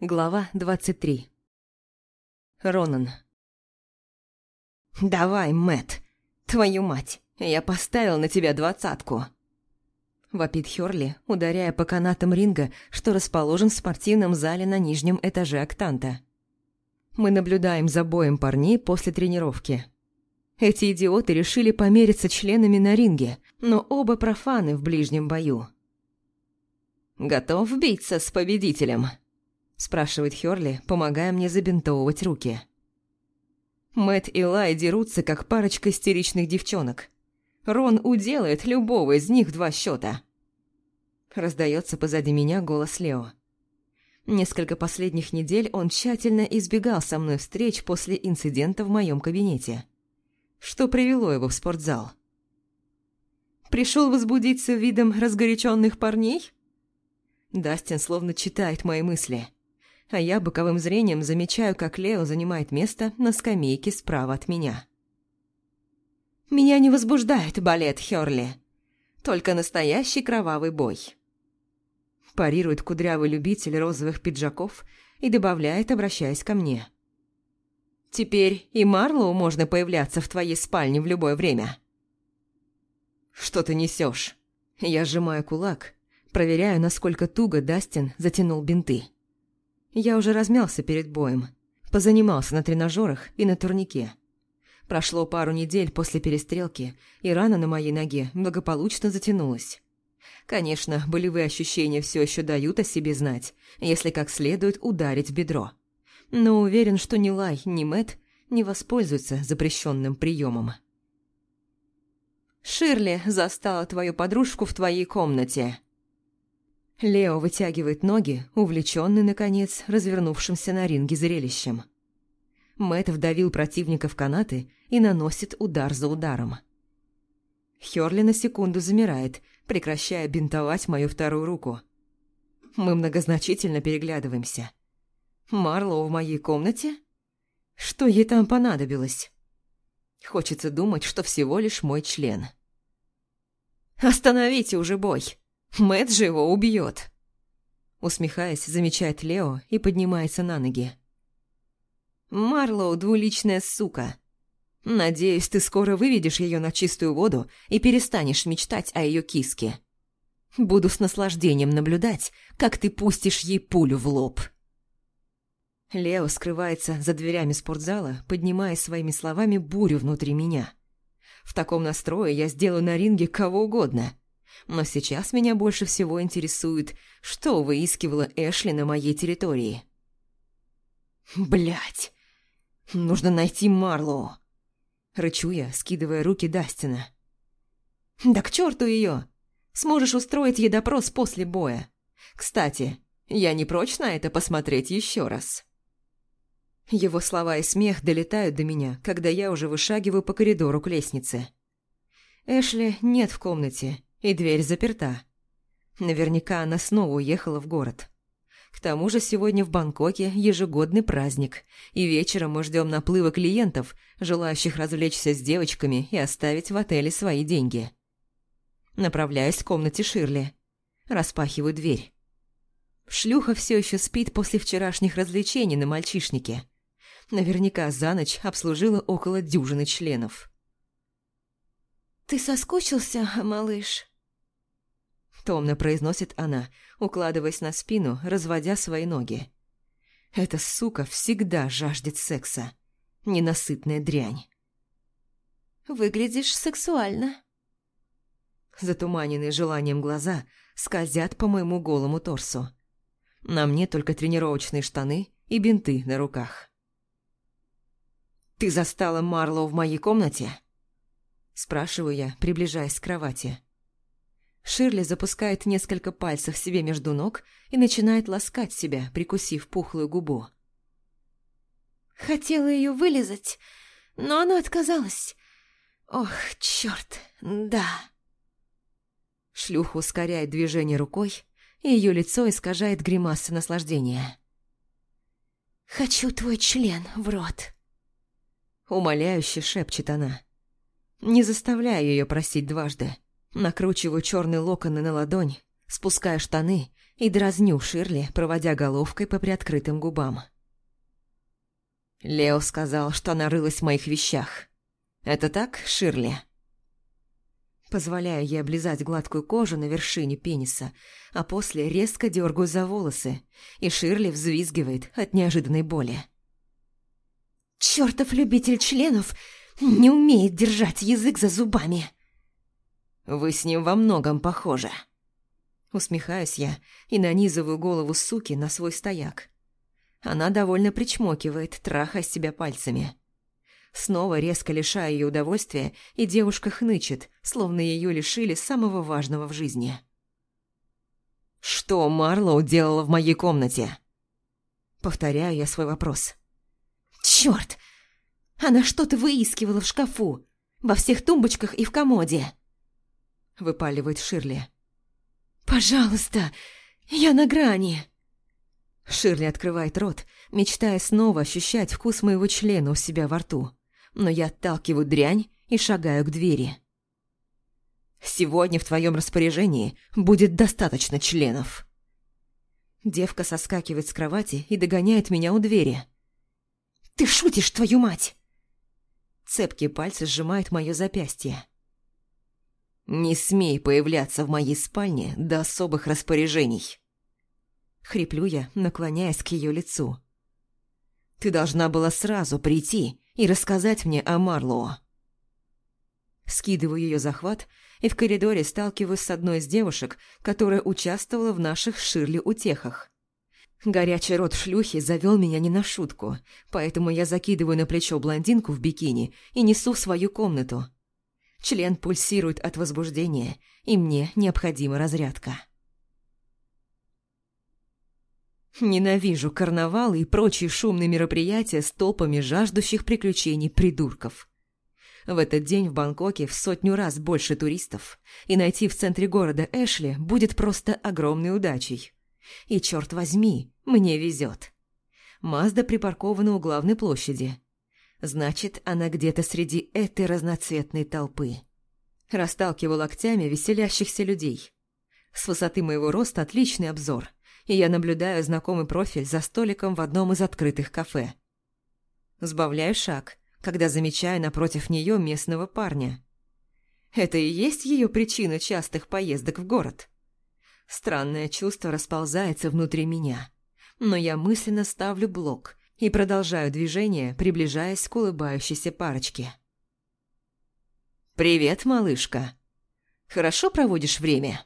Глава 23 Ронан «Давай, Мэт, твою мать, я поставил на тебя двадцатку!» Вопит Хёрли, ударяя по канатам ринга, что расположен в спортивном зале на нижнем этаже октанта. Мы наблюдаем за боем парней после тренировки. Эти идиоты решили помериться членами на ринге, но оба профаны в ближнем бою. «Готов биться с победителем?» – спрашивает Хёрли, помогая мне забинтовывать руки. Мэт и Лай дерутся, как парочка истеричных девчонок. Рон уделает любого из них два счета. Раздается позади меня голос Лео. Несколько последних недель он тщательно избегал со мной встреч после инцидента в моем кабинете. Что привело его в спортзал? Пришел возбудиться видом разгоряченных парней? Дастин словно читает мои мысли а я боковым зрением замечаю, как Лео занимает место на скамейке справа от меня. «Меня не возбуждает балет Хёрли, только настоящий кровавый бой», парирует кудрявый любитель розовых пиджаков и добавляет, обращаясь ко мне. «Теперь и Марлоу можно появляться в твоей спальне в любое время». «Что ты несешь?» Я сжимаю кулак, проверяю, насколько туго Дастин затянул бинты. Я уже размялся перед боем, позанимался на тренажерах и на турнике. Прошло пару недель после перестрелки, и рана на моей ноге благополучно затянулась. Конечно, болевые ощущения все еще дают о себе знать, если как следует ударить в бедро. Но уверен, что ни Лай, ни Мэт не воспользуются запрещенным приемом. «Ширли застала твою подружку в твоей комнате», Лео вытягивает ноги, увлеченный, наконец, развернувшимся на ринге зрелищем. Мэтт вдавил противника в канаты и наносит удар за ударом. Хёрли на секунду замирает, прекращая бинтовать мою вторую руку. Мы многозначительно переглядываемся. Марлоу в моей комнате? Что ей там понадобилось? Хочется думать, что всего лишь мой член. «Остановите уже бой!» Мэтт же его убьет. Усмехаясь, замечает Лео и поднимается на ноги. Марлоу двуличная сука. Надеюсь, ты скоро выведешь ее на чистую воду и перестанешь мечтать о ее киске. Буду с наслаждением наблюдать, как ты пустишь ей пулю в лоб. Лео скрывается за дверями спортзала, поднимая своими словами бурю внутри меня. В таком настрое я сделаю на ринге кого угодно – но сейчас меня больше всего интересует, что выискивала Эшли на моей территории. Блять, нужно найти Марлоу. Рычу я, скидывая руки Дастина. Да к черту ее! Сможешь устроить ей допрос после боя. Кстати, я не прочь на это посмотреть еще раз. Его слова и смех долетают до меня, когда я уже вышагиваю по коридору к лестнице. Эшли нет в комнате, и дверь заперта. Наверняка она снова уехала в город. К тому же сегодня в Бангкоке ежегодный праздник, и вечером мы ждем наплыва клиентов, желающих развлечься с девочками и оставить в отеле свои деньги. Направляюсь к комнате Ширли. Распахиваю дверь. Шлюха все еще спит после вчерашних развлечений на мальчишнике. Наверняка за ночь обслужила около дюжины членов. «Ты соскучился, малыш?» Томно произносит она, укладываясь на спину, разводя свои ноги. Эта сука всегда жаждет секса. Ненасытная дрянь. «Выглядишь сексуально». Затуманенные желанием глаза скользят по моему голому торсу. На мне только тренировочные штаны и бинты на руках. «Ты застала Марлоу в моей комнате?» Спрашиваю я, приближаясь к кровати. Ширли запускает несколько пальцев себе между ног и начинает ласкать себя, прикусив пухлую губу. Хотела ее вылезать, но она отказалась. Ох, черт, да. Шлюха ускоряет движение рукой, и ее лицо искажает гримаса наслаждения. «Хочу твой член в рот», — умоляюще шепчет она. Не заставляю ее просить дважды. Накручиваю черные локоны на ладонь, спускаю штаны и дразню Ширли, проводя головкой по приоткрытым губам. Лео сказал, что она рылась в моих вещах. Это так, Ширли? Позволяю ей облизать гладкую кожу на вершине пениса, а после резко дергаю за волосы, и Ширли взвизгивает от неожиданной боли. «Чёртов любитель членов не умеет держать язык за зубами!» «Вы с ним во многом похожи!» Усмехаюсь я и нанизываю голову суки на свой стояк. Она довольно причмокивает, трахая себя пальцами. Снова резко лишая ее удовольствия, и девушка хнычет, словно ее лишили самого важного в жизни. «Что Марлоу делала в моей комнате?» Повторяю я свой вопрос. «Чёрт! Она что-то выискивала в шкафу, во всех тумбочках и в комоде!» Выпаливает Ширли. «Пожалуйста, я на грани!» Ширли открывает рот, мечтая снова ощущать вкус моего члена у себя во рту но я отталкиваю дрянь и шагаю к двери. «Сегодня в твоем распоряжении будет достаточно членов». Девка соскакивает с кровати и догоняет меня у двери. «Ты шутишь, твою мать!» Цепкие пальцы сжимают мое запястье. «Не смей появляться в моей спальне до особых распоряжений!» Хриплю я, наклоняясь к ее лицу. «Ты должна была сразу прийти и рассказать мне о Марлоу. Скидываю ее захват и в коридоре сталкиваюсь с одной из девушек, которая участвовала в наших Ширли-утехах. Горячий рот шлюхи завел меня не на шутку, поэтому я закидываю на плечо блондинку в бикини и несу в свою комнату. Член пульсирует от возбуждения, и мне необходима разрядка. Ненавижу карнавалы и прочие шумные мероприятия с толпами жаждущих приключений придурков. В этот день в Бангкоке в сотню раз больше туристов, и найти в центре города Эшли будет просто огромной удачей. И, черт возьми, мне везет. Мазда припаркована у главной площади. Значит, она где-то среди этой разноцветной толпы. Расталкиваю локтями веселящихся людей. С высоты моего роста отличный обзор – и я наблюдаю знакомый профиль за столиком в одном из открытых кафе. Сбавляю шаг, когда замечаю напротив нее местного парня. Это и есть ее причина частых поездок в город. Странное чувство расползается внутри меня, но я мысленно ставлю блок и продолжаю движение, приближаясь к улыбающейся парочке. «Привет, малышка. Хорошо проводишь время?»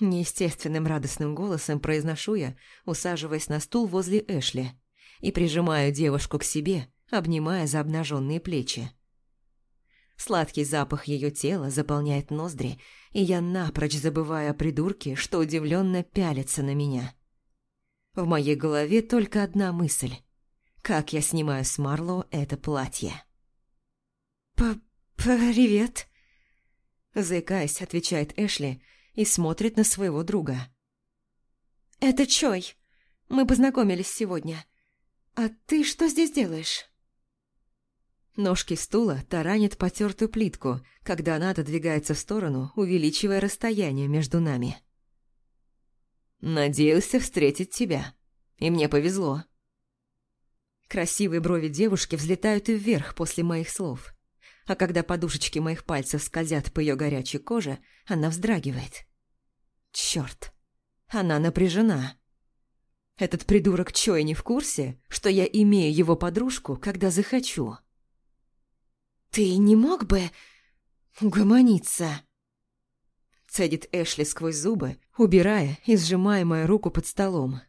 Неестественным радостным голосом произношу я, усаживаясь на стул возле Эшли и прижимаю девушку к себе, обнимая за обнаженные плечи. Сладкий запах ее тела заполняет ноздри, и я напрочь забываю о придурке, что удивленно пялится на меня. В моей голове только одна мысль. Как я снимаю с Марло это платье? «П-привет», — заикаясь, отвечает Эшли, — и смотрит на своего друга. «Это Чой. Мы познакомились сегодня. А ты что здесь делаешь?» Ножки стула таранят потертую плитку, когда она отодвигается в сторону, увеличивая расстояние между нами. «Надеялся встретить тебя. И мне повезло». Красивые брови девушки взлетают вверх после моих слов. А когда подушечки моих пальцев скользят по ее горячей коже, она вздрагивает. Черт, она напряжена. Этот придурок Чой не в курсе, что я имею его подружку, когда захочу? «Ты не мог бы угомониться?» Цедит Эшли сквозь зубы, убирая и сжимая мою руку под столом.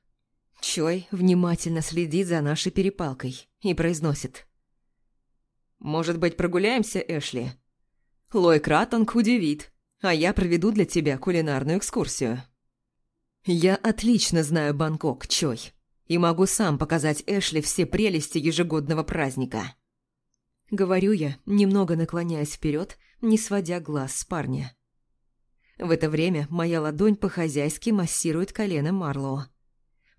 Чой внимательно следит за нашей перепалкой и произносит. «Может быть, прогуляемся, Эшли? Лой Кратонг удивит а я проведу для тебя кулинарную экскурсию. Я отлично знаю Бангкок, Чой, и могу сам показать Эшли все прелести ежегодного праздника. Говорю я, немного наклоняясь вперед, не сводя глаз с парня. В это время моя ладонь по-хозяйски массирует колено Марлоу.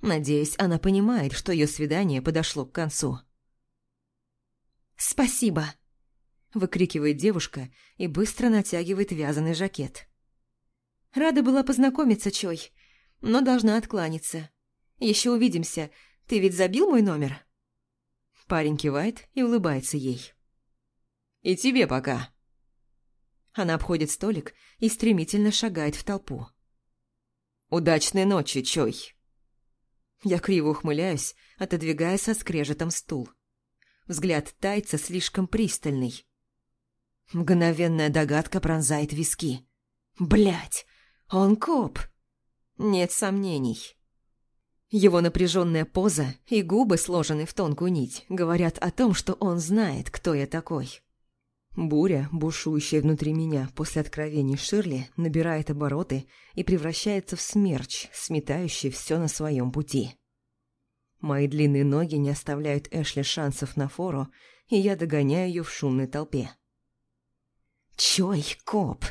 Надеюсь, она понимает, что ее свидание подошло к концу. «Спасибо!» выкрикивает девушка и быстро натягивает вязаный жакет. «Рада была познакомиться, Чой. но должна откланяться. Еще увидимся. Ты ведь забил мой номер?» Парень кивает и улыбается ей. «И тебе пока». Она обходит столик и стремительно шагает в толпу. «Удачной ночи, Чой!» Я криво ухмыляюсь, отодвигая со скрежетом стул. Взгляд тайца слишком пристальный. Мгновенная догадка пронзает виски. Блять, он коп! Нет сомнений. Его напряженная поза и губы, сложенные в тонкую нить, говорят о том, что он знает, кто я такой. Буря, бушующая внутри меня после откровений Ширли, набирает обороты и превращается в смерч, сметающий все на своем пути. Мои длинные ноги не оставляют Эшли шансов на фору, и я догоняю ее в шумной толпе. «Чой, коп,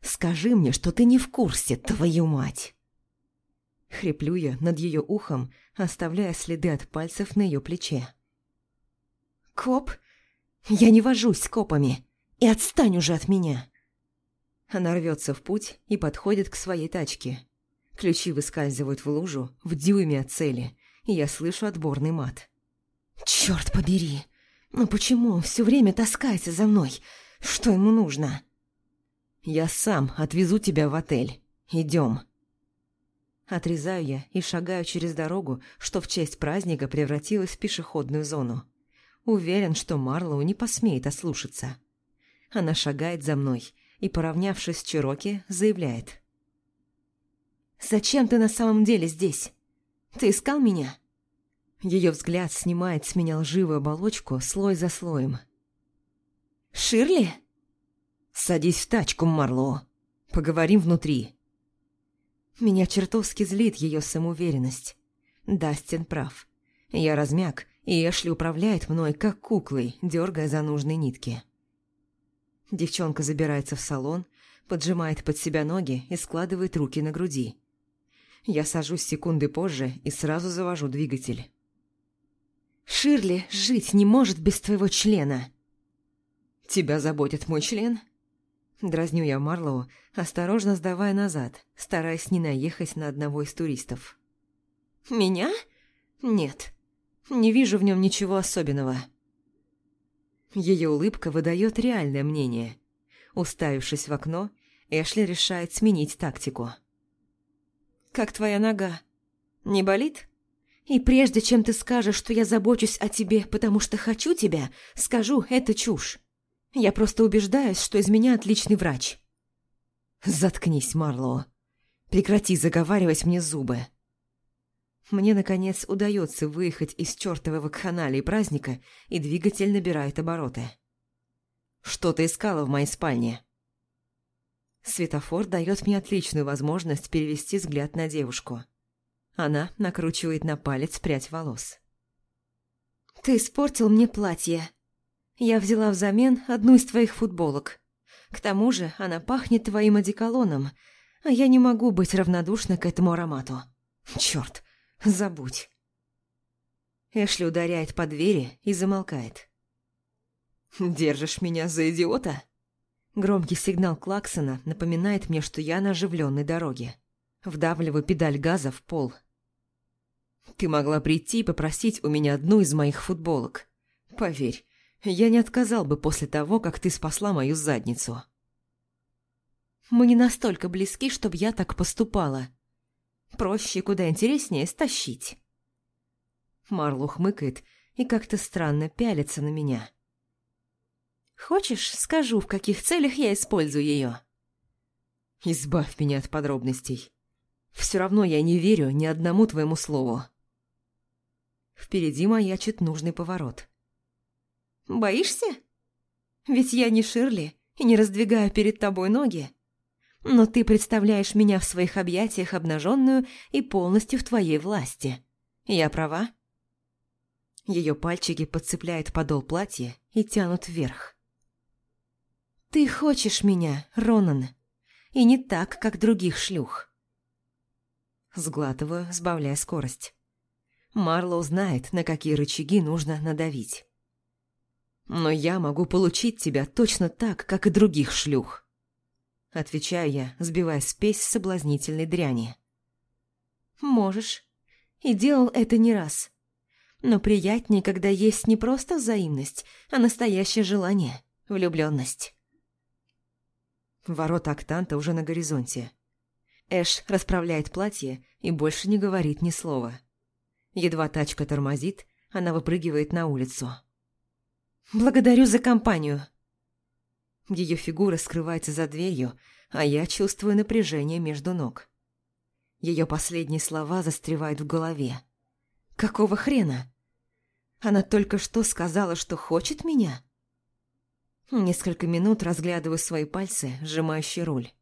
скажи мне, что ты не в курсе, твою мать!» Хриплю я над ее ухом, оставляя следы от пальцев на ее плече. «Коп? Я не вожусь с копами, и отстань уже от меня!» Она рвется в путь и подходит к своей тачке. Ключи выскальзывают в лужу в дюйме от цели, и я слышу отборный мат. «Черт побери! Ну почему он все время таскается за мной? Что ему нужно?» «Я сам отвезу тебя в отель. Идем». Отрезаю я и шагаю через дорогу, что в честь праздника превратилась в пешеходную зону. Уверен, что Марлоу не посмеет ослушаться. Она шагает за мной и, поравнявшись с Чироки, заявляет. «Зачем ты на самом деле здесь? Ты искал меня?» Ее взгляд снимает с меня лживую оболочку слой за слоем. «Ширли?» «Садись в тачку, Марло. Поговорим внутри». Меня чертовски злит ее самоуверенность. Дастин прав. Я размяк, и Эшли управляет мной, как куклой, дергая за нужные нитки. Девчонка забирается в салон, поджимает под себя ноги и складывает руки на груди. Я сажусь секунды позже и сразу завожу двигатель. «Ширли жить не может без твоего члена!» «Тебя заботит мой член?» Дразню я Марлоу, осторожно сдавая назад, стараясь не наехать на одного из туристов. «Меня? Нет. Не вижу в нем ничего особенного». Ее улыбка выдает реальное мнение. Уставившись в окно, Эшли решает сменить тактику. «Как твоя нога? Не болит?» «И прежде чем ты скажешь, что я забочусь о тебе, потому что хочу тебя, скажу, это чушь. Я просто убеждаюсь, что из меня отличный врач». «Заткнись, Марло. Прекрати заговаривать мне зубы». Мне, наконец, удается выехать из чертового кханалии праздника, и двигатель набирает обороты. «Что ты искала в моей спальне?» Светофор дает мне отличную возможность перевести взгляд на девушку. Она накручивает на палец прядь волос. «Ты испортил мне платье», я взяла взамен одну из твоих футболок. К тому же она пахнет твоим одеколоном, а я не могу быть равнодушна к этому аромату. Черт, забудь. Эшли ударяет по двери и замолкает. «Держишь меня за идиота?» Громкий сигнал клаксона напоминает мне, что я на оживленной дороге. Вдавливаю педаль газа в пол. «Ты могла прийти и попросить у меня одну из моих футболок. Поверь, я не отказал бы после того, как ты спасла мою задницу. Мы не настолько близки, чтобы я так поступала. Проще и куда интереснее стащить. Марло хмыкает и как-то странно пялится на меня. Хочешь, скажу, в каких целях я использую ее? Избавь меня от подробностей. Все равно я не верю ни одному твоему слову. Впереди маячит нужный поворот. Боишься? Ведь я не Ширли и не раздвигаю перед тобой ноги. Но ты представляешь меня в своих объятиях обнаженную и полностью в твоей власти. Я права?» Ее пальчики подцепляют подол платья и тянут вверх. «Ты хочешь меня, Ронан, и не так, как других шлюх». Сглатываю, сбавляя скорость. Марлоу знает, на какие рычаги нужно надавить. Но я могу получить тебя точно так, как и других шлюх. Отвечаю я, сбивая спесь соблазнительной дряни. Можешь. И делал это не раз. Но приятнее, когда есть не просто взаимность, а настоящее желание, влюбленность. Ворота октанта уже на горизонте. Эш расправляет платье и больше не говорит ни слова. Едва тачка тормозит, она выпрыгивает на улицу. «Благодарю за компанию!» Ее фигура скрывается за дверью, а я чувствую напряжение между ног. Ее последние слова застревают в голове. «Какого хрена? Она только что сказала, что хочет меня?» Несколько минут разглядываю свои пальцы, сжимающие руль.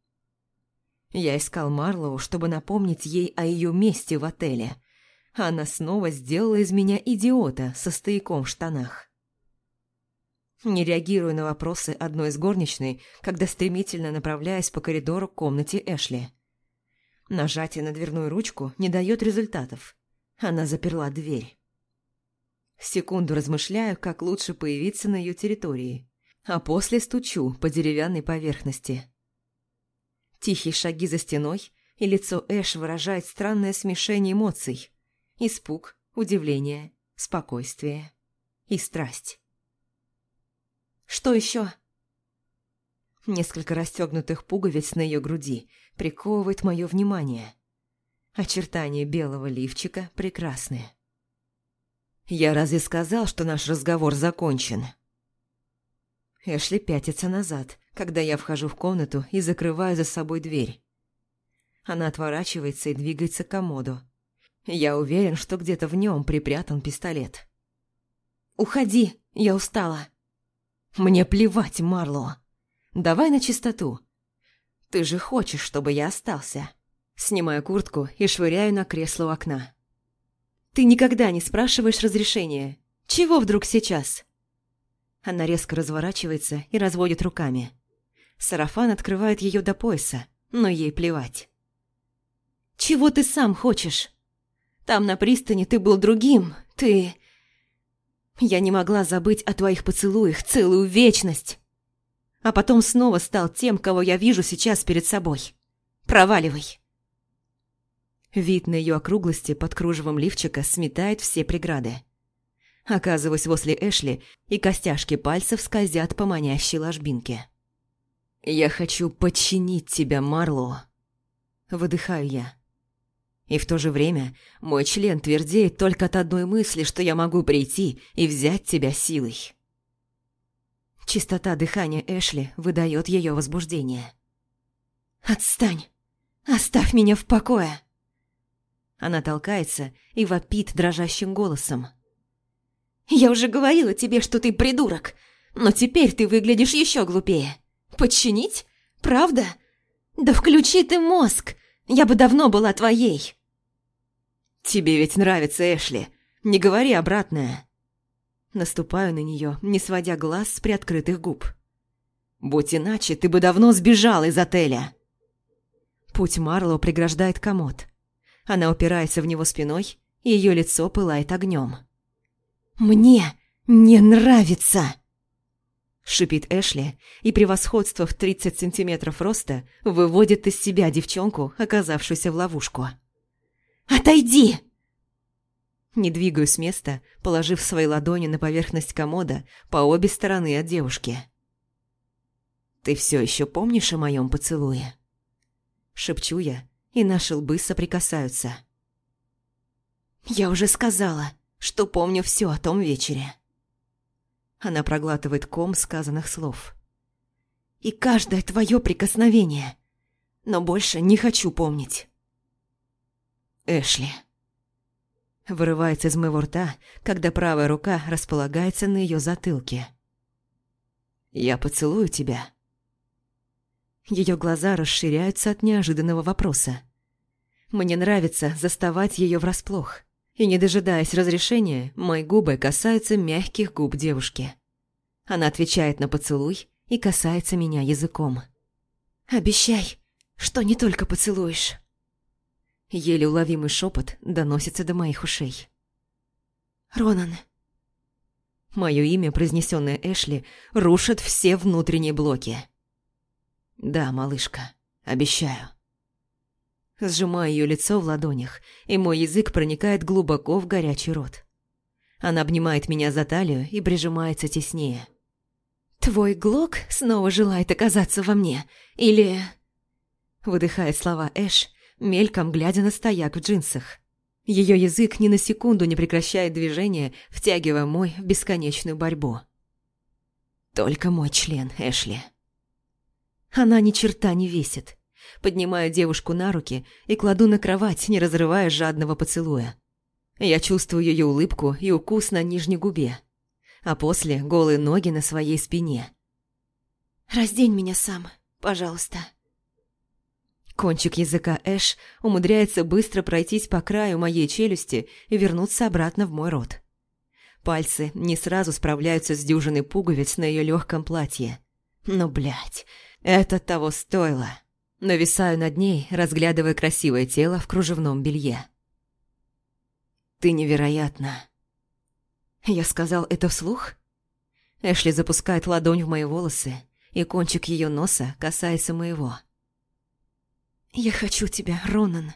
Я искал Марлоу, чтобы напомнить ей о ее месте в отеле. Она снова сделала из меня идиота со стояком в штанах. Не реагирую на вопросы одной из горничной, когда стремительно направляюсь по коридору к комнате Эшли. Нажатие на дверную ручку не дает результатов. Она заперла дверь. Секунду размышляю, как лучше появиться на ее территории, а после стучу по деревянной поверхности. Тихие шаги за стеной, и лицо Эш выражает странное смешение эмоций. Испуг, удивление, спокойствие и страсть. Что еще? Несколько расстегнутых пуговиц на ее груди приковывает мое внимание. Очертания белого лифчика прекрасны. Я разве сказал, что наш разговор закончен? Эшли пятится назад, когда я вхожу в комнату и закрываю за собой дверь. Она отворачивается и двигается к комоду. Я уверен, что где-то в нем припрятан пистолет. «Уходи, я устала», мне плевать, Марло. Давай на чистоту. Ты же хочешь, чтобы я остался. Снимаю куртку и швыряю на кресло у окна. Ты никогда не спрашиваешь разрешения. Чего вдруг сейчас? Она резко разворачивается и разводит руками. Сарафан открывает ее до пояса, но ей плевать. «Чего ты сам хочешь? Там на пристани ты был другим, ты...» Я не могла забыть о твоих поцелуях целую вечность. А потом снова стал тем, кого я вижу сейчас перед собой. Проваливай. Вид на ее округлости под кружевом лифчика сметает все преграды. Оказываюсь возле Эшли, и костяшки пальцев скользят по манящей ложбинке. «Я хочу подчинить тебя, Марло», — выдыхаю я. И в то же время мой член твердеет только от одной мысли, что я могу прийти и взять тебя силой. Чистота дыхания Эшли выдает ее возбуждение. «Отстань! Оставь меня в покое!» Она толкается и вопит дрожащим голосом. «Я уже говорила тебе, что ты придурок, но теперь ты выглядишь еще глупее. Подчинить? Правда? Да включи ты мозг! Я бы давно была твоей!» «Тебе ведь нравится Эшли. Не говори обратное». Наступаю на нее, не сводя глаз с приоткрытых губ. «Будь иначе, ты бы давно сбежал из отеля». Путь Марлоу преграждает комод. Она упирается в него спиной, и ее лицо пылает огнем. «Мне не нравится!» Шипит Эшли, и превосходство в 30 сантиметров роста выводит из себя девчонку, оказавшуюся в ловушку. «Отойди!» Не двигаюсь с места, положив свои ладони на поверхность комода по обе стороны от девушки. «Ты все еще помнишь о моем поцелуе?» Шепчу я, и наши лбы соприкасаются. «Я уже сказала, что помню все о том вечере». Она проглатывает ком сказанных слов. «И каждое твое прикосновение. Но больше не хочу помнить». Эшли. Вырывается из моего рта, когда правая рука располагается на ее затылке. «Я поцелую тебя». Ее глаза расширяются от неожиданного вопроса. Мне нравится заставать ее врасплох. И не дожидаясь разрешения, мои губы касаются мягких губ девушки. Она отвечает на поцелуй и касается меня языком. «Обещай, что не только поцелуешь». Еле уловимый шепот доносится до моих ушей. «Ронан». Мое имя, произнесенное Эшли, рушит все внутренние блоки. «Да, малышка, обещаю». Сжимаю ее лицо в ладонях, и мой язык проникает глубоко в горячий рот. Она обнимает меня за талию и прижимается теснее. «Твой Глок снова желает оказаться во мне? Или...» Выдыхает слова Эш, мельком глядя на стояк в джинсах. Ее язык ни на секунду не прекращает движения, втягивая мой в бесконечную борьбу. Только мой член, Эшли. Она ни черта не весит. Поднимаю девушку на руки и кладу на кровать, не разрывая жадного поцелуя. Я чувствую ее улыбку и укус на нижней губе, а после голые ноги на своей спине. «Раздень меня сам, пожалуйста». Кончик языка Эш умудряется быстро пройтись по краю моей челюсти и вернуться обратно в мой рот. Пальцы не сразу справляются с дюжиной пуговиц на ее легком платье. Но, блядь, это того стоило. Нависаю над ней, разглядывая красивое тело в кружевном белье. «Ты невероятна». Я сказал это вслух? Эшли запускает ладонь в мои волосы, и кончик ее носа касается моего. «Я хочу тебя, Ронан.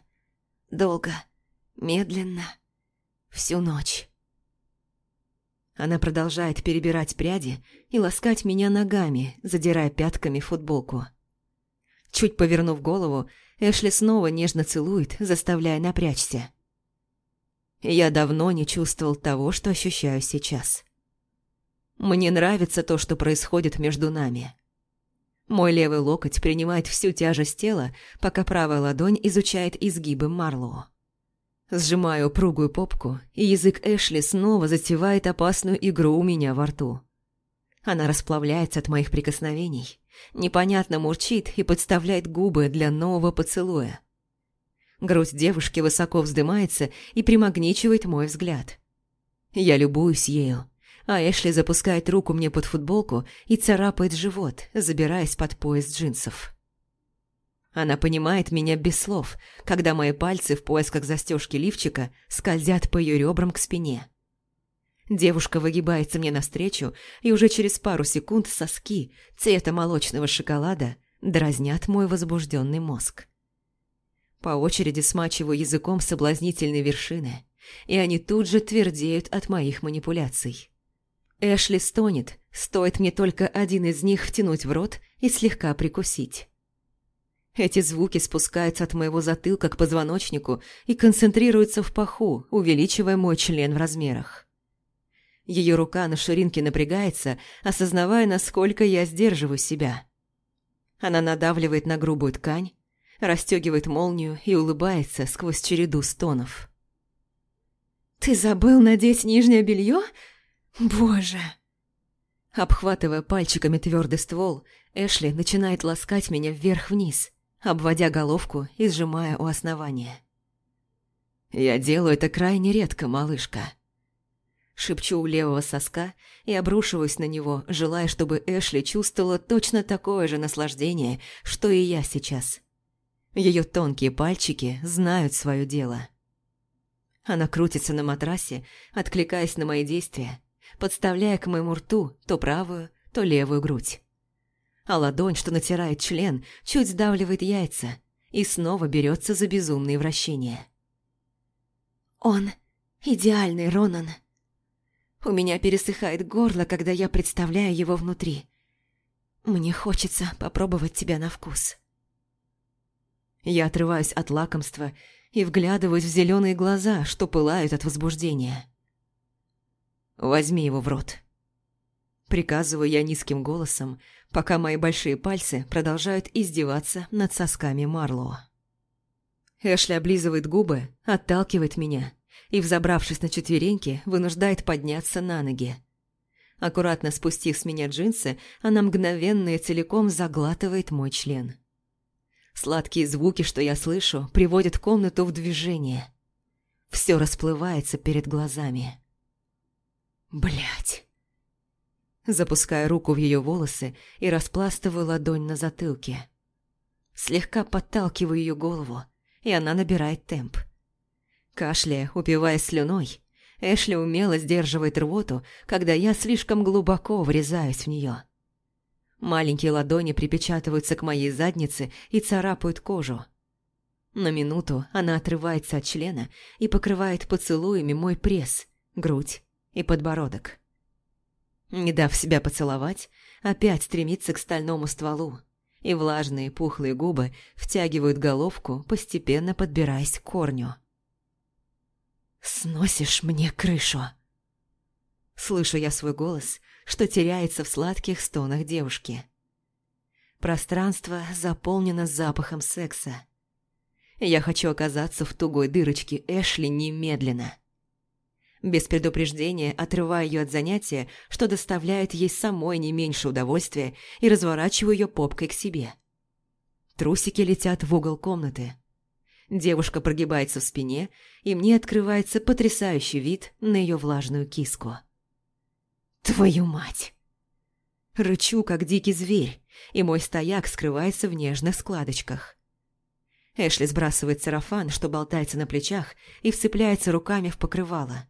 Долго, медленно, всю ночь». Она продолжает перебирать пряди и ласкать меня ногами, задирая пятками футболку. Чуть повернув голову, Эшли снова нежно целует, заставляя напрячься. Я давно не чувствовал того, что ощущаю сейчас. Мне нравится то, что происходит между нами. Мой левый локоть принимает всю тяжесть тела, пока правая ладонь изучает изгибы Марлоу. Сжимаю упругую попку, и язык Эшли снова затевает опасную игру у меня во рту. Она расплавляется от моих прикосновений, непонятно мурчит и подставляет губы для нового поцелуя. Грудь девушки высоко вздымается и примагничивает мой взгляд. Я любуюсь ею, а Эшли запускает руку мне под футболку и царапает живот, забираясь под пояс джинсов. Она понимает меня без слов, когда мои пальцы в поисках застежки лифчика скользят по ее ребрам к спине. Девушка выгибается мне навстречу, и уже через пару секунд соски цвета молочного шоколада дразнят мой возбужденный мозг. По очереди смачиваю языком соблазнительные вершины, и они тут же твердеют от моих манипуляций. Эшли стонет, стоит мне только один из них втянуть в рот и слегка прикусить. Эти звуки спускаются от моего затылка к позвоночнику и концентрируются в паху, увеличивая мой член в размерах. Ее рука на ширинке напрягается, осознавая, насколько я сдерживаю себя. Она надавливает на грубую ткань, расстегивает молнию и улыбается сквозь череду стонов. «Ты забыл надеть нижнее белье? Боже!» Обхватывая пальчиками твердый ствол, Эшли начинает ласкать меня вверх-вниз, обводя головку и сжимая у основания. «Я делаю это крайне редко, малышка». Шепчу у левого соска и обрушиваюсь на него, желая, чтобы Эшли чувствовала точно такое же наслаждение, что и я сейчас. Ее тонкие пальчики знают свое дело. Она крутится на матрасе, откликаясь на мои действия, подставляя к моему рту то правую, то левую грудь. А ладонь, что натирает член, чуть сдавливает яйца и снова берется за безумные вращения. «Он идеальный, Ронан!» У меня пересыхает горло, когда я представляю его внутри. Мне хочется попробовать тебя на вкус. Я отрываюсь от лакомства и вглядываюсь в зеленые глаза, что пылают от возбуждения. Возьми его в рот. Приказываю я низким голосом, пока мои большие пальцы продолжают издеваться над сосками Марлоу. Эшли облизывает губы, отталкивает меня и, взобравшись на четвереньки, вынуждает подняться на ноги. Аккуратно спустив с меня джинсы, она мгновенно и целиком заглатывает мой член. Сладкие звуки, что я слышу, приводят комнату в движение. Все расплывается перед глазами. Блять. Запускаю руку в ее волосы и распластываю ладонь на затылке. Слегка подталкиваю ее голову, и она набирает темп. Кашляя, упиваясь слюной, Эшли умело сдерживает рвоту, когда я слишком глубоко врезаюсь в нее. Маленькие ладони припечатываются к моей заднице и царапают кожу. На минуту она отрывается от члена и покрывает поцелуями мой пресс, грудь и подбородок. Не дав себя поцеловать, опять стремится к стальному стволу, и влажные пухлые губы втягивают головку, постепенно подбираясь к корню. «Сносишь мне крышу!» Слышу я свой голос, что теряется в сладких стонах девушки. Пространство заполнено запахом секса. Я хочу оказаться в тугой дырочке Эшли немедленно. Без предупреждения отрываю ее от занятия, что доставляет ей самой не меньше удовольствия, и разворачиваю ее попкой к себе. Трусики летят в угол комнаты. Девушка прогибается в спине, и мне открывается потрясающий вид на ее влажную киску. «Твою мать!» Рычу, как дикий зверь, и мой стояк скрывается в нежных складочках. Эшли сбрасывает сарафан, что болтается на плечах, и вцепляется руками в покрывало.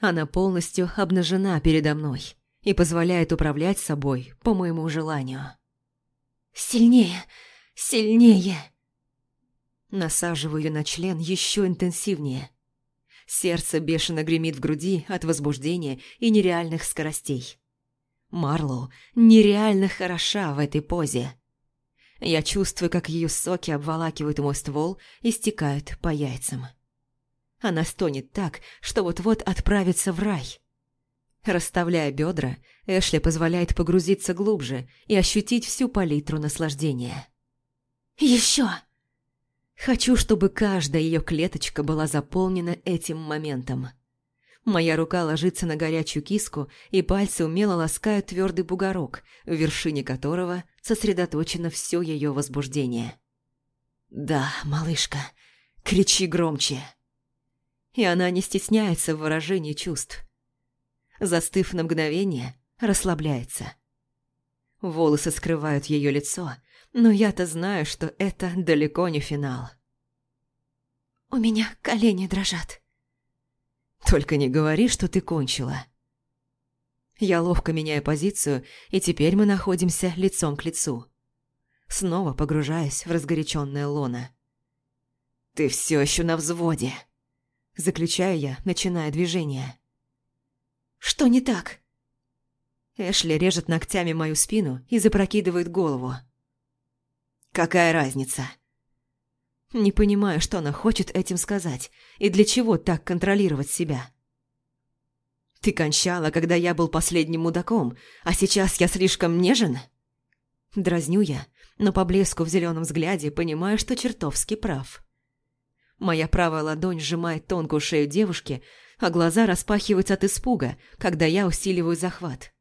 Она полностью обнажена передо мной и позволяет управлять собой по моему желанию. «Сильнее! Сильнее!» Насаживаю ее на член еще интенсивнее. Сердце бешено гремит в груди от возбуждения и нереальных скоростей. Марлоу нереально хороша в этой позе. Я чувствую, как ее соки обволакивают мой ствол и стекают по яйцам. Она стонет так, что вот-вот отправится в рай. Расставляя бедра, Эшли позволяет погрузиться глубже и ощутить всю палитру наслаждения. «Еще!» Хочу, чтобы каждая ее клеточка была заполнена этим моментом. Моя рука ложится на горячую киску, и пальцы умело ласкают твердый бугорок, в вершине которого сосредоточено все ее возбуждение. «Да, малышка, кричи громче!» И она не стесняется в выражении чувств. Застыв на мгновение, расслабляется. Волосы скрывают ее лицо, но я-то знаю, что это далеко не финал. «У меня колени дрожат», только не говори, что ты кончила. Я ловко меняю позицию, и теперь мы находимся лицом к лицу. Снова погружаюсь в разгоряченное лоно. «Ты все еще на взводе!» Заключаю я, начиная движение. «Что не так?» Эшли режет ногтями мою спину и запрокидывает голову. «Какая разница?» Не понимаю, что она хочет этим сказать, и для чего так контролировать себя. «Ты кончала, когда я был последним мудаком, а сейчас я слишком нежен?» Дразню я, но по блеску в зеленом взгляде понимаю, что чертовски прав. Моя правая ладонь сжимает тонкую шею девушки, а глаза распахиваются от испуга, когда я усиливаю захват.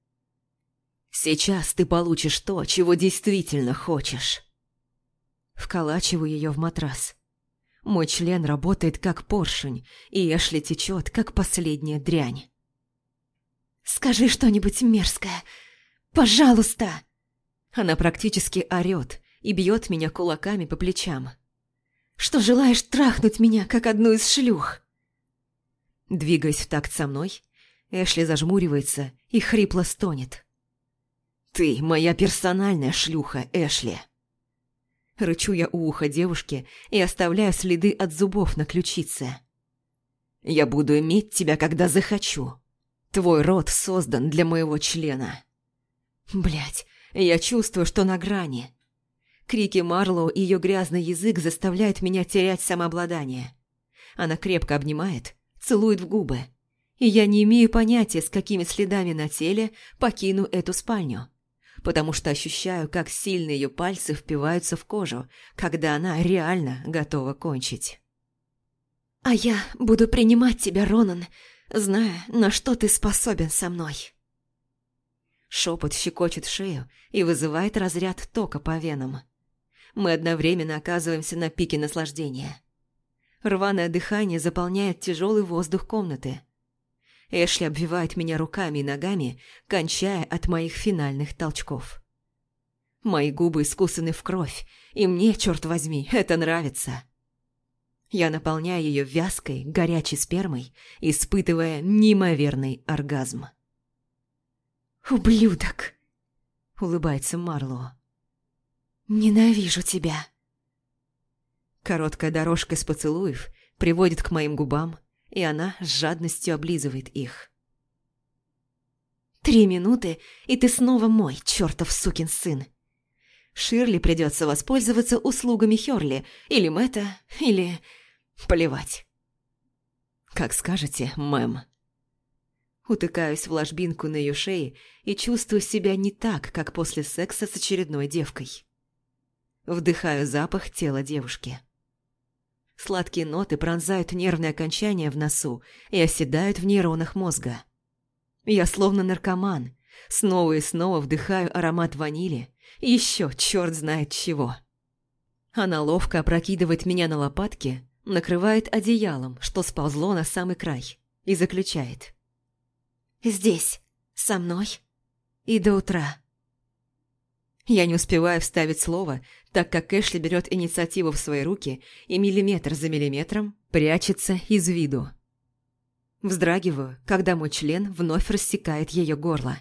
«Сейчас ты получишь то, чего действительно хочешь». Вколачиваю ее в матрас. Мой член работает как поршень, и Эшли течет, как последняя дрянь. «Скажи что-нибудь мерзкое! Пожалуйста!» Она практически орёт и бьет меня кулаками по плечам. «Что желаешь трахнуть меня, как одну из шлюх?» Двигаясь в такт со мной, Эшли зажмуривается и хрипло стонет. «Ты моя персональная шлюха, Эшли!» Рычу я у уха девушки и оставляю следы от зубов на ключице. «Я буду иметь тебя, когда захочу. Твой рот создан для моего члена». Блять, я чувствую, что на грани. Крики Марлоу и ее грязный язык заставляют меня терять самообладание. Она крепко обнимает, целует в губы. И я не имею понятия, с какими следами на теле покину эту спальню потому что ощущаю, как сильно ее пальцы впиваются в кожу, когда она реально готова кончить. «А я буду принимать тебя, Ронан, зная, на что ты способен со мной». Шепот щекочет шею и вызывает разряд тока по венам. Мы одновременно оказываемся на пике наслаждения. Рваное дыхание заполняет тяжелый воздух комнаты – Эшли обвивает меня руками и ногами, кончая от моих финальных толчков. Мои губы искусаны в кровь, и мне, черт возьми, это нравится. Я наполняю ее вязкой, горячей спермой, испытывая неимоверный оргазм. «Ублюдок!» — улыбается Марло. «Ненавижу тебя!» Короткая дорожка с поцелуев приводит к моим губам, и она с жадностью облизывает их. «Три минуты, и ты снова мой, чертов сукин сын!» Ширли придется воспользоваться услугами Хёрли, или Мэтта, или... Плевать. «Как скажете, мэм». Утыкаюсь в ложбинку на ее шее и чувствую себя не так, как после секса с очередной девкой. Вдыхаю запах тела девушки. Сладкие ноты пронзают нервные окончания в носу и оседают в нейронах мозга. Я словно наркоман, снова и снова вдыхаю аромат ванили, еще черт знает чего. Она ловко опрокидывает меня на лопатки, накрывает одеялом, что сползло на самый край, и заключает. «Здесь, со мной, и до утра». Я не успеваю вставить слово, так как Эшли берет инициативу в свои руки и миллиметр за миллиметром прячется из виду. Вздрагиваю, когда мой член вновь рассекает ее горло.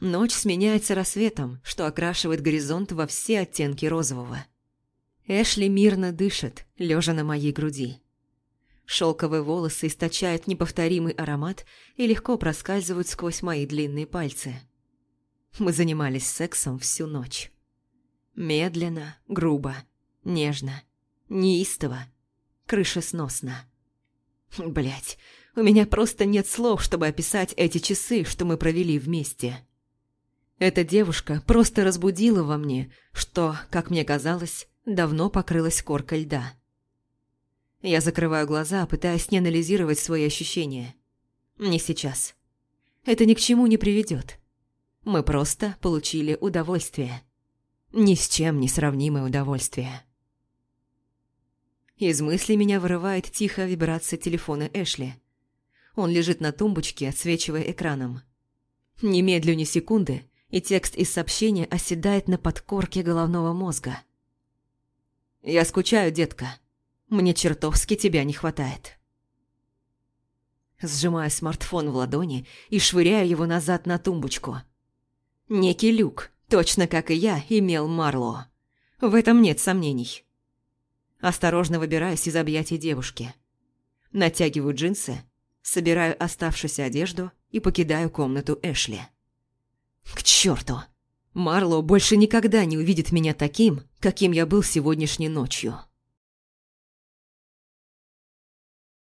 Ночь сменяется рассветом, что окрашивает горизонт во все оттенки розового. Эшли мирно дышит, лежа на моей груди. Шелковые волосы источают неповторимый аромат и легко проскальзывают сквозь мои длинные пальцы. Мы занимались сексом всю ночь. Медленно, грубо, нежно, неистово, крышесносно. Блять, у меня просто нет слов, чтобы описать эти часы, что мы провели вместе. Эта девушка просто разбудила во мне, что, как мне казалось, давно покрылась коркой льда. Я закрываю глаза, пытаясь не анализировать свои ощущения. Не сейчас. Это ни к чему не приведет. Мы просто получили удовольствие. Ни с чем не сравнимое удовольствие. Из мысли меня вырывает тихая вибрация телефона Эшли. Он лежит на тумбочке, отсвечивая экраном. Немедлю ни секунды, и текст из сообщения оседает на подкорке головного мозга. «Я скучаю, детка. Мне чертовски тебя не хватает». Сжимаю смартфон в ладони и швыряю его назад на тумбочку. Некий люк, точно как и я, имел Марло. В этом нет сомнений. Осторожно выбираюсь из объятий девушки. Натягиваю джинсы, собираю оставшуюся одежду и покидаю комнату Эшли. К черту! Марло больше никогда не увидит меня таким, каким я был сегодняшней ночью.